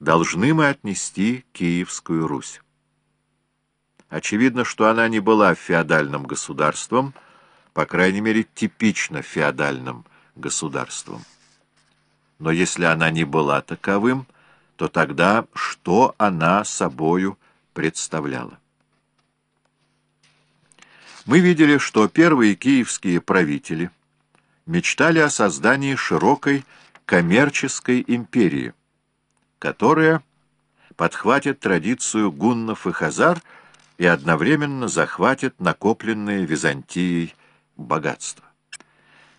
должны мы отнести Киевскую Русь. Очевидно, что она не была феодальным государством, по крайней мере, типично феодальным государством. Но если она не была таковым, то тогда что она собою представляла? Мы видели, что первые киевские правители мечтали о создании широкой коммерческой империи, которая подхватит традицию гуннов и хазар и одновременно захватит накопленные Византией богатства.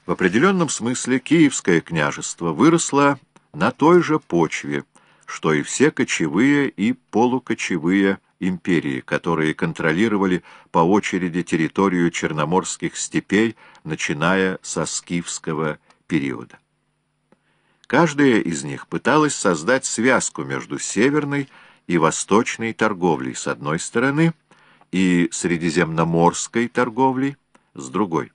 В определенном смысле Киевское княжество выросло на той же почве, что и все кочевые и полукочевые империи, которые контролировали по очереди территорию черноморских степей, начиная со скифского периода. Каждая из них пыталась создать связку между северной и восточной торговлей с одной стороны и средиземноморской торговлей с другой.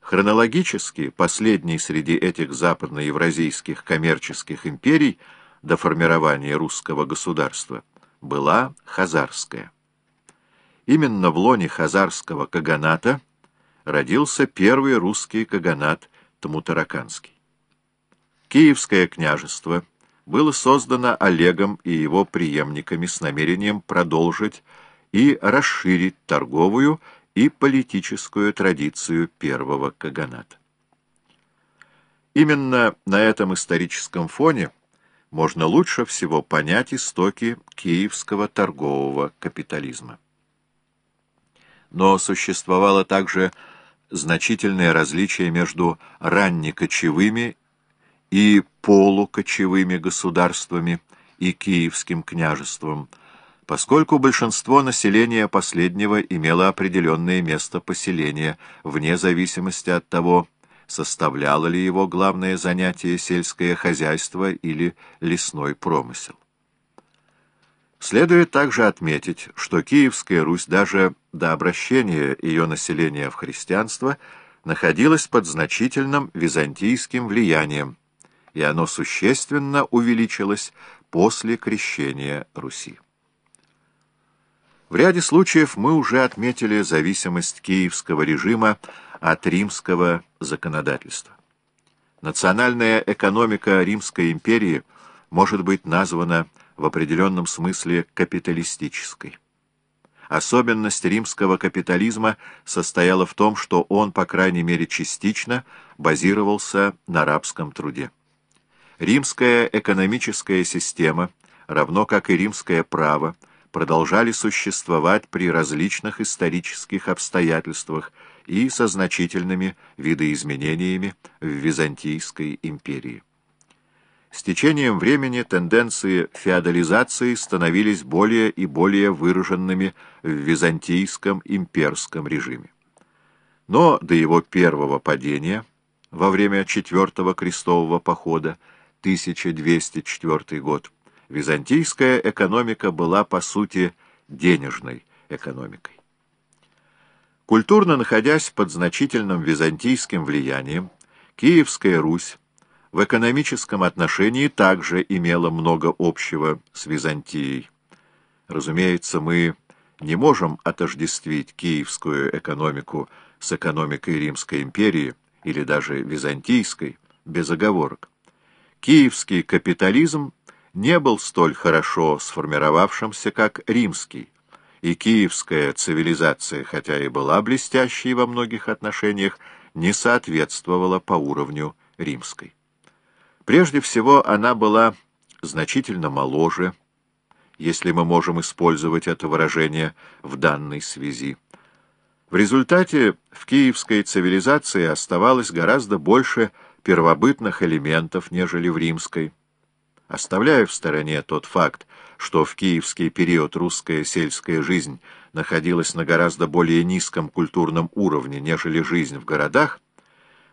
Хронологически последней среди этих западноевразийских коммерческих империй до формирования русского государства была Хазарская. Именно в лоне Хазарского каганата родился первый русский каганат Тамутараканский. Киевское княжество было создано Олегом и его преемниками с намерением продолжить и расширить торговую и политическую традицию первого каганата. Именно на этом историческом фоне можно лучше всего понять истоки киевского торгового капитализма. Но существовало также значительное различие между раннекочевыми и полукочевыми государствами и Киевским княжеством, поскольку большинство населения последнего имело определенное место поселения, вне зависимости от того, составляло ли его главное занятие сельское хозяйство или лесной промысел. Следует также отметить, что Киевская Русь даже до обращения ее населения в христианство находилась под значительным византийским влиянием, и оно существенно увеличилось после крещения Руси. В ряде случаев мы уже отметили зависимость киевского режима от римского законодательства. Национальная экономика Римской империи может быть названа в определенном смысле капиталистической. Особенность римского капитализма состояла в том, что он, по крайней мере частично, базировался на рабском труде. Римская экономическая система, равно как и римское право, продолжали существовать при различных исторических обстоятельствах и со значительными видоизменениями в Византийской империи. С течением времени тенденции феодализации становились более и более выраженными в византийском имперском режиме. Но до его первого падения, во время Четвертого крестового похода, 1204 год, византийская экономика была, по сути, денежной экономикой. Культурно находясь под значительным византийским влиянием, Киевская Русь в экономическом отношении также имела много общего с Византией. Разумеется, мы не можем отождествить киевскую экономику с экономикой Римской империи или даже византийской, без оговорок. Киевский капитализм не был столь хорошо сформировавшимся, как римский, и киевская цивилизация, хотя и была блестящей во многих отношениях, не соответствовала по уровню римской. Прежде всего, она была значительно моложе, если мы можем использовать это выражение в данной связи. В результате в киевской цивилизации оставалось гораздо больше первобытных элементов, нежели в римской. Оставляя в стороне тот факт, что в киевский период русская сельская жизнь находилась на гораздо более низком культурном уровне, нежели жизнь в городах,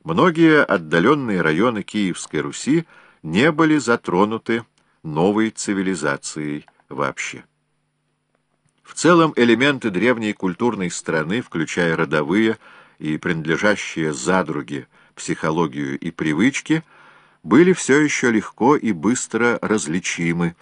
многие отдаленные районы Киевской Руси не были затронуты новой цивилизацией вообще. В целом элементы древней культурной страны, включая родовые и принадлежащие задруги, психологию и привычки – были все еще легко и быстро различимы,